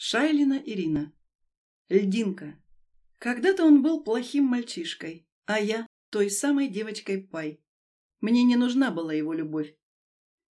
Шайлина Ирина. Льдинка. Когда-то он был плохим мальчишкой, а я той самой девочкой Пай. Мне не нужна была его любовь.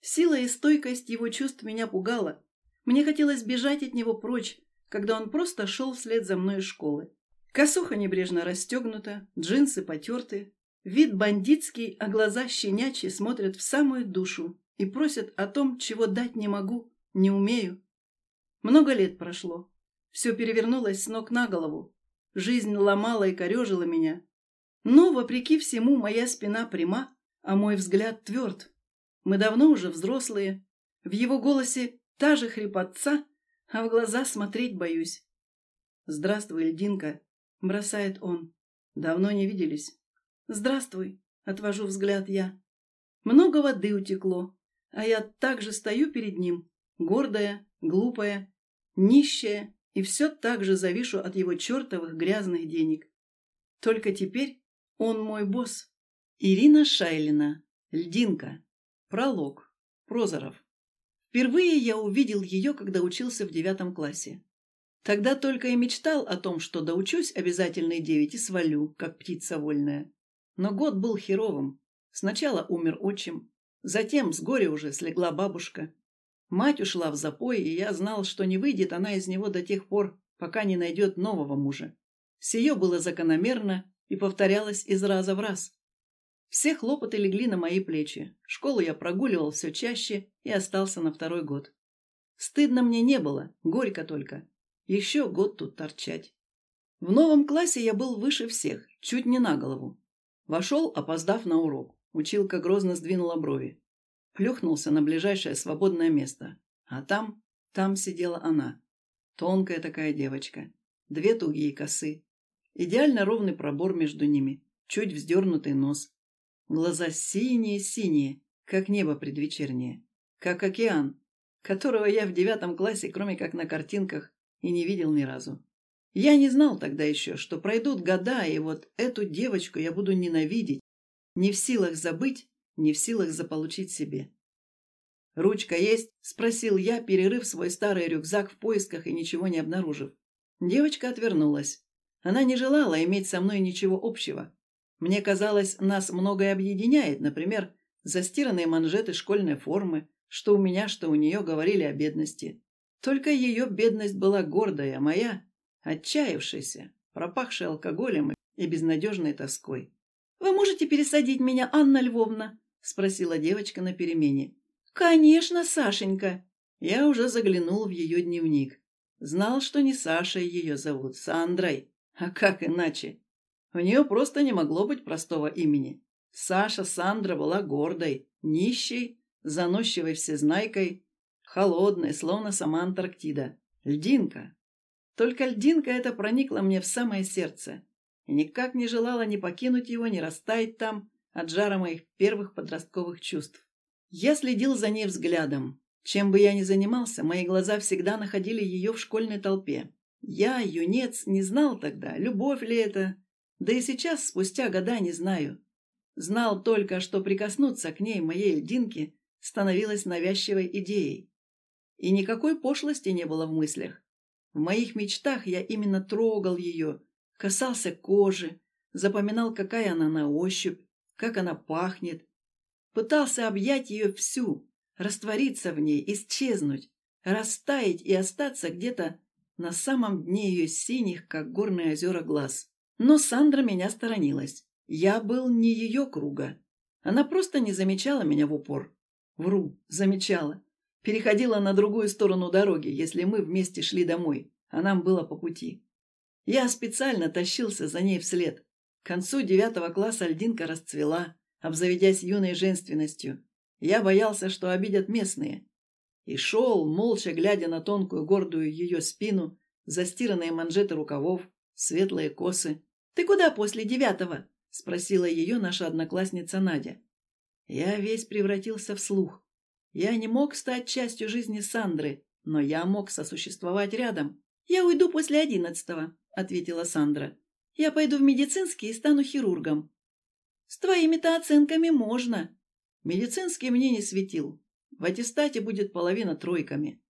Сила и стойкость его чувств меня пугала. Мне хотелось бежать от него прочь, когда он просто шел вслед за мной из школы. Косуха небрежно расстегнута, джинсы потерты, вид бандитский, а глаза щенячьи смотрят в самую душу и просят о том, чего дать не могу, не умею. Много лет прошло. Все перевернулось с ног на голову. Жизнь ломала и корежила меня. Но, вопреки всему, моя спина пряма, а мой взгляд тверд. Мы давно уже взрослые. В его голосе та же хрипотца, а в глаза смотреть боюсь. «Здравствуй, льдинка», — бросает он. «Давно не виделись». «Здравствуй», — отвожу взгляд я. Много воды утекло, а я также стою перед ним, гордая, глупая, нищая, и все так же завишу от его чертовых грязных денег. Только теперь он мой босс. Ирина Шайлина. Льдинка. Пролог. Прозоров. Впервые я увидел ее, когда учился в девятом классе. Тогда только и мечтал о том, что доучусь обязательной девять и свалю, как птица вольная. Но год был херовым. Сначала умер отчим, затем с горя уже слегла бабушка, Мать ушла в запой, и я знал, что не выйдет она из него до тех пор, пока не найдет нового мужа. Сие было закономерно и повторялось из раза в раз. Все хлопоты легли на мои плечи. Школу я прогуливал все чаще и остался на второй год. Стыдно мне не было, горько только. Еще год тут торчать. В новом классе я был выше всех, чуть не на голову. Вошел, опоздав на урок. Училка грозно сдвинула брови плюхнулся на ближайшее свободное место. А там, там сидела она. Тонкая такая девочка. Две тугие косы. Идеально ровный пробор между ними. Чуть вздернутый нос. Глаза синие-синие, как небо предвечернее. Как океан, которого я в девятом классе, кроме как на картинках, и не видел ни разу. Я не знал тогда еще, что пройдут года, и вот эту девочку я буду ненавидеть, не в силах забыть не в силах заполучить себе. «Ручка есть?» – спросил я, перерыв свой старый рюкзак в поисках и ничего не обнаружив. Девочка отвернулась. Она не желала иметь со мной ничего общего. Мне казалось, нас многое объединяет, например, застиранные манжеты школьной формы, что у меня, что у нее говорили о бедности. Только ее бедность была гордая, а моя – отчаявшаяся, пропахшая алкоголем и безнадежной тоской. «Вы можете пересадить меня, Анна Львовна?» — спросила девочка на перемене. «Конечно, Сашенька!» Я уже заглянул в ее дневник. Знал, что не Сашей ее зовут, Сандрой. А как иначе? У нее просто не могло быть простого имени. Саша Сандра была гордой, нищей, заносчивой всезнайкой, холодной, словно сама Антарктида. Льдинка. Только льдинка эта проникла мне в самое сердце и никак не желала ни покинуть его, ни растаять там, от жара моих первых подростковых чувств. Я следил за ней взглядом. Чем бы я ни занимался, мои глаза всегда находили ее в школьной толпе. Я, юнец, не знал тогда, любовь ли это. Да и сейчас, спустя года, не знаю. Знал только, что прикоснуться к ней, моей льдинке, становилось навязчивой идеей. И никакой пошлости не было в мыслях. В моих мечтах я именно трогал ее, касался кожи, запоминал, какая она на ощупь, как она пахнет. Пытался объять ее всю, раствориться в ней, исчезнуть, растаять и остаться где-то на самом дне ее синих, как горные озера, глаз. Но Сандра меня сторонилась. Я был не ее круга. Она просто не замечала меня в упор. Вру, замечала. Переходила на другую сторону дороги, если мы вместе шли домой, а нам было по пути. Я специально тащился за ней вслед, к концу девятого класса льдинка расцвела, обзаведясь юной женственностью. Я боялся, что обидят местные. И шел, молча глядя на тонкую гордую ее спину, застиранные манжеты рукавов, светлые косы. «Ты куда после девятого?» — спросила ее наша одноклассница Надя. Я весь превратился в слух. Я не мог стать частью жизни Сандры, но я мог сосуществовать рядом. «Я уйду после одиннадцатого», — ответила Сандра. Я пойду в медицинский и стану хирургом. С твоими-то оценками можно. Медицинский мне не светил. В аттестате будет половина тройками.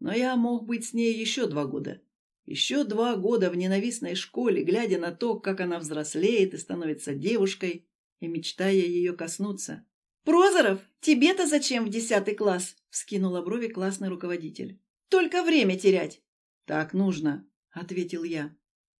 Но я мог быть с ней еще два года. Еще два года в ненавистной школе, глядя на то, как она взрослеет и становится девушкой, и мечтая ее коснуться. «Прозоров, тебе-то зачем в десятый класс?» — вскинула брови классный руководитель. «Только время терять». «Так нужно», — ответил я.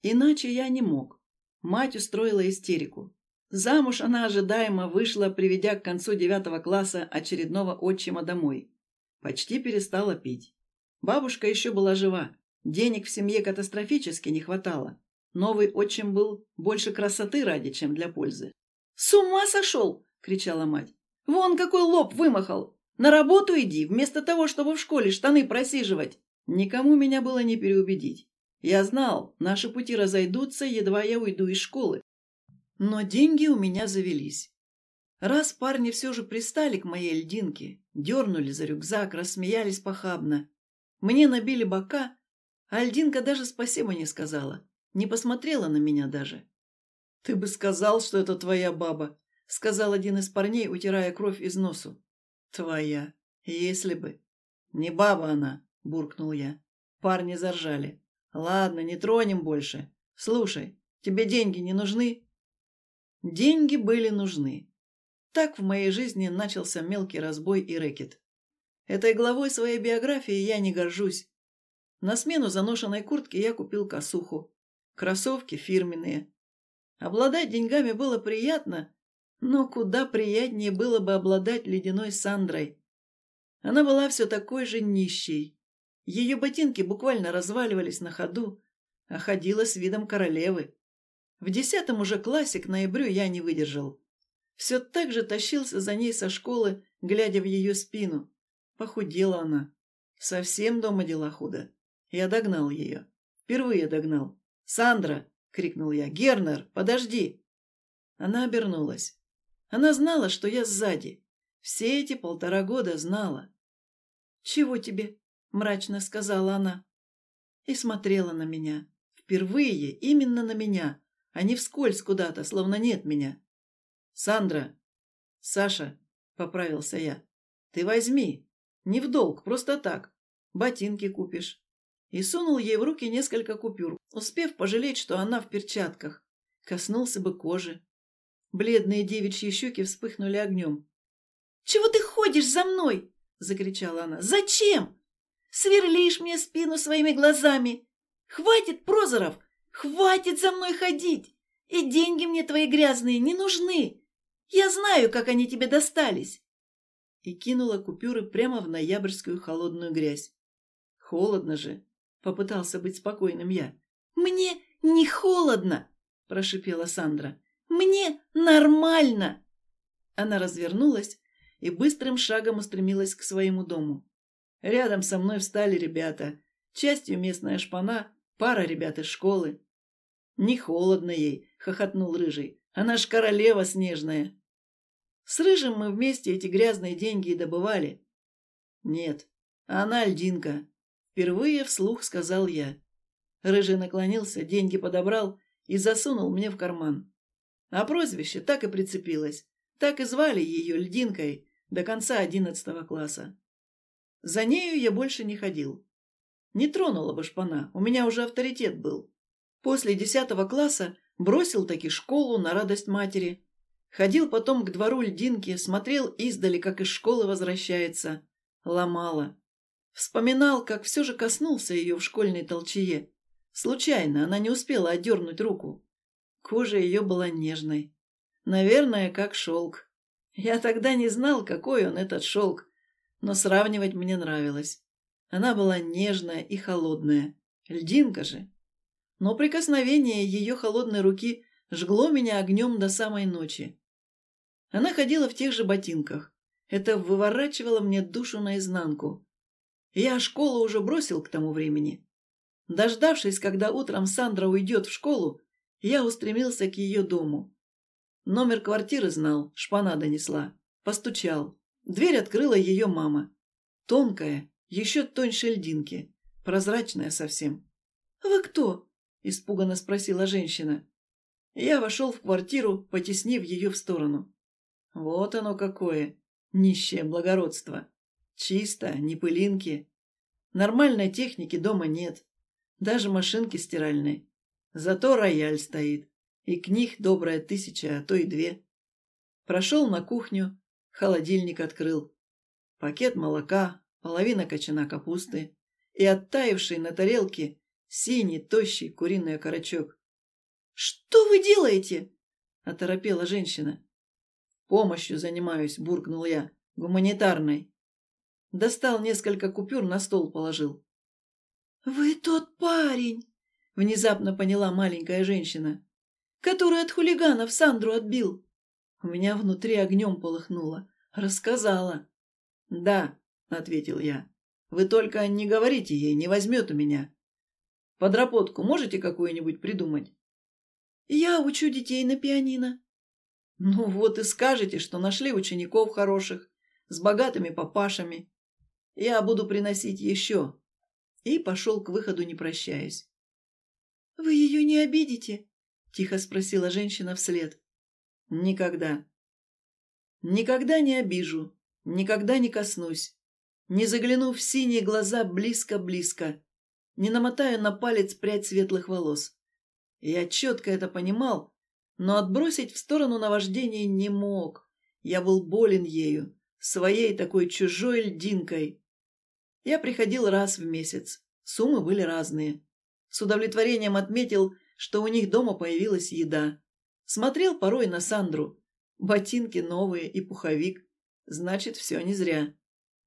Иначе я не мог. Мать устроила истерику. Замуж она ожидаемо вышла, приведя к концу девятого класса очередного отчима домой. Почти перестала пить. Бабушка еще была жива. Денег в семье катастрофически не хватало. Новый отчим был больше красоты ради, чем для пользы. «С ума сошел!» — кричала мать. «Вон какой лоб вымахал! На работу иди, вместо того, чтобы в школе штаны просиживать!» Никому меня было не переубедить. Я знал, наши пути разойдутся, едва я уйду из школы. Но деньги у меня завелись. Раз парни все же пристали к моей льдинке, дернули за рюкзак, рассмеялись похабно. Мне набили бока, а льдинка даже спасибо не сказала, не посмотрела на меня даже. «Ты бы сказал, что это твоя баба», — сказал один из парней, утирая кровь из носу. «Твоя, если бы». «Не баба она», — буркнул я. Парни заржали. «Ладно, не тронем больше. Слушай, тебе деньги не нужны?» Деньги были нужны. Так в моей жизни начался мелкий разбой и рэкет. Этой главой своей биографии я не горжусь. На смену заношенной куртки я купил косуху. Кроссовки фирменные. Обладать деньгами было приятно, но куда приятнее было бы обладать ледяной Сандрой. Она была все такой же нищей. Ее ботинки буквально разваливались на ходу, а ходила с видом королевы. В десятом уже классе к ноябрю я не выдержал. Все так же тащился за ней со школы, глядя в ее спину. Похудела она. Совсем дома дела худо. Я догнал ее. Впервые догнал. «Сандра!» — крикнул я. «Гернер, подожди!» Она обернулась. Она знала, что я сзади. Все эти полтора года знала. «Чего тебе?» — мрачно сказала она. И смотрела на меня. Впервые именно на меня, а не вскользь куда-то, словно нет меня. «Сандра!» «Саша!» — поправился я. «Ты возьми. Не в долг, просто так. Ботинки купишь». И сунул ей в руки несколько купюр, успев пожалеть, что она в перчатках. Коснулся бы кожи. Бледные девичьи щеки вспыхнули огнем. «Чего ты ходишь за мной?» — закричала она. «Зачем? Сверлишь мне спину своими глазами. Хватит, Прозоров, хватит за мной ходить. И деньги мне твои грязные не нужны. Я знаю, как они тебе достались. И кинула купюры прямо в ноябрьскую холодную грязь. Холодно же, попытался быть спокойным я. Мне не холодно, прошипела Сандра. Мне нормально. Она развернулась и быстрым шагом устремилась к своему дому. Рядом со мной встали ребята, частью местная шпана, пара ребят из школы. «Не холодно ей», — хохотнул Рыжий. «Она ж королева снежная». С Рыжим мы вместе эти грязные деньги и добывали. «Нет, она льдинка», — впервые вслух сказал я. Рыжий наклонился, деньги подобрал и засунул мне в карман. А прозвище так и прицепилось. Так и звали ее льдинкой до конца одиннадцатого класса. За нею я больше не ходил. Не тронула бы шпана, у меня уже авторитет был. После десятого класса бросил таки школу на радость матери. Ходил потом к двору льдинки, смотрел издали, как из школы возвращается. Ломала. Вспоминал, как все же коснулся ее в школьной толчее. Случайно, она не успела отдернуть руку. Кожа ее была нежной. Наверное, как шелк. Я тогда не знал, какой он, этот шелк но сравнивать мне нравилось. Она была нежная и холодная. Льдинка же. Но прикосновение ее холодной руки жгло меня огнем до самой ночи. Она ходила в тех же ботинках. Это выворачивало мне душу наизнанку. Я школу уже бросил к тому времени. Дождавшись, когда утром Сандра уйдет в школу, я устремился к ее дому. Номер квартиры знал, шпана донесла. Постучал. Дверь открыла ее мама. Тонкая, еще тоньше льдинки, прозрачная совсем. «Вы кто?» – испуганно спросила женщина. Я вошел в квартиру, потеснив ее в сторону. Вот оно какое, нищее благородство. Чисто, не пылинки. Нормальной техники дома нет. Даже машинки стиральной. Зато рояль стоит. И книг добрая тысяча, а то и две. Прошел на кухню, холодильник открыл. Пакет молока, половина кочана капусты и оттаивший на тарелке синий тощий куриный окорочок. «Что вы делаете?» — оторопела женщина. «Помощью занимаюсь», — буркнул я, — «гуманитарной». Достал несколько купюр, на стол положил. «Вы тот парень!» — внезапно поняла маленькая женщина, который от хулиганов Сандру отбил. У меня внутри огнем полыхнуло. Рассказала. «Да», — ответил я. «Вы только не говорите ей, не возьмет у меня. Подработку можете какую-нибудь придумать?» «Я учу детей на пианино». «Ну вот и скажете, что нашли учеников хороших, с богатыми папашами. Я буду приносить еще». И пошел к выходу, не прощаясь. «Вы ее не обидите?» — тихо спросила женщина вслед. «Никогда. Никогда не обижу, никогда не коснусь, не загляну в синие глаза близко-близко, не намотаю на палец прядь светлых волос. Я четко это понимал, но отбросить в сторону наваждение не мог. Я был болен ею, своей такой чужой льдинкой. Я приходил раз в месяц. Суммы были разные. С удовлетворением отметил, что у них дома появилась еда. Смотрел порой на Сандру. Ботинки новые и пуховик. Значит, все не зря.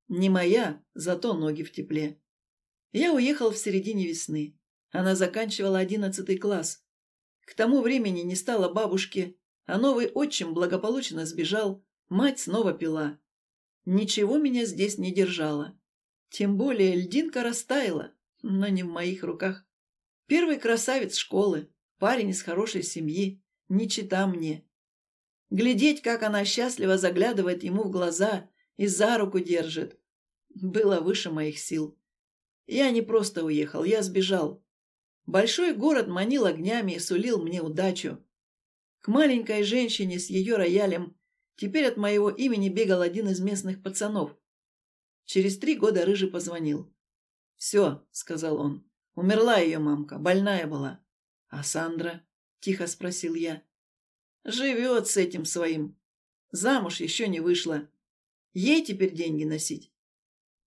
Не моя, зато ноги в тепле. Я уехал в середине весны. Она заканчивала одиннадцатый класс. К тому времени не стало бабушки, а новый отчим благополучно сбежал, мать снова пила. Ничего меня здесь не держало. Тем более льдинка растаяла, но не в моих руках. Первый красавец школы, парень из хорошей семьи, не чита мне. Глядеть, как она счастливо заглядывает ему в глаза и за руку держит, было выше моих сил. Я не просто уехал, я сбежал. Большой город манил огнями и сулил мне удачу. К маленькой женщине с ее роялем теперь от моего имени бегал один из местных пацанов. Через три года Рыжий позвонил. «Все», — сказал он, — «умерла ее мамка, больная была». «А Сандра?» — тихо спросил я. «Живет с этим своим. Замуж еще не вышла. Ей теперь деньги носить».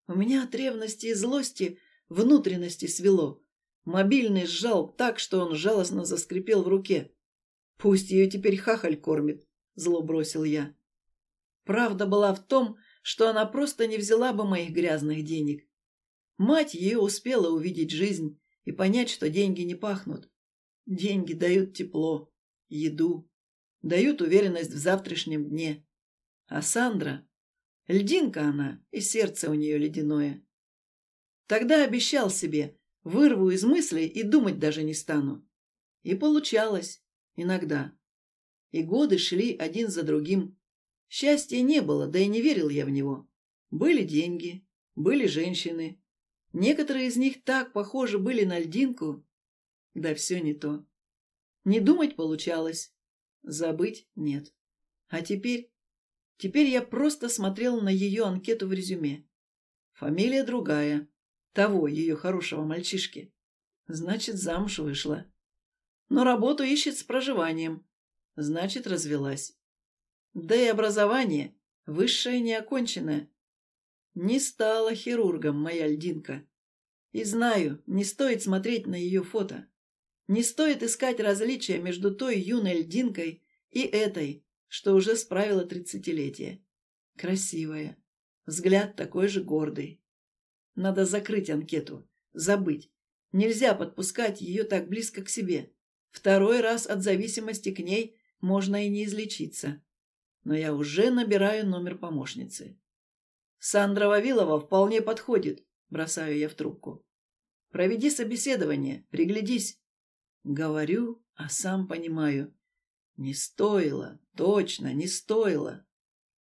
У меня от ревности и злости внутренности свело. Мобильный сжал так, что он жалостно заскрипел в руке. «Пусть ее теперь хахаль кормит», — зло бросил я. Правда была в том, что она просто не взяла бы моих грязных денег. Мать ее успела увидеть жизнь и понять, что деньги не пахнут. Деньги дают тепло, еду, дают уверенность в завтрашнем дне. А Сандра... Льдинка она, и сердце у нее ледяное. Тогда обещал себе, вырву из мыслей и думать даже не стану. И получалось. Иногда. И годы шли один за другим. Счастья не было, да и не верил я в него. Были деньги, были женщины. Некоторые из них так похожи были на льдинку. Да все не то. Не думать получалось. Забыть нет. А теперь... Теперь я просто смотрел на ее анкету в резюме. Фамилия другая. Того ее хорошего мальчишки. Значит, замуж вышла. Но работу ищет с проживанием. Значит, развелась. Да и образование, высшее неоконченное. Не стала хирургом моя льдинка. И знаю, не стоит смотреть на ее фото. Не стоит искать различия между той юной льдинкой и этой, что уже справила тридцатилетие. Красивая. Взгляд такой же гордый. Надо закрыть анкету. Забыть. Нельзя подпускать ее так близко к себе. Второй раз от зависимости к ней можно и не излечиться. Но я уже набираю номер помощницы. Сандра Вавилова вполне подходит, бросаю я в трубку. Проведи собеседование, приглядись. Говорю, а сам понимаю. Не стоило, точно, не стоило.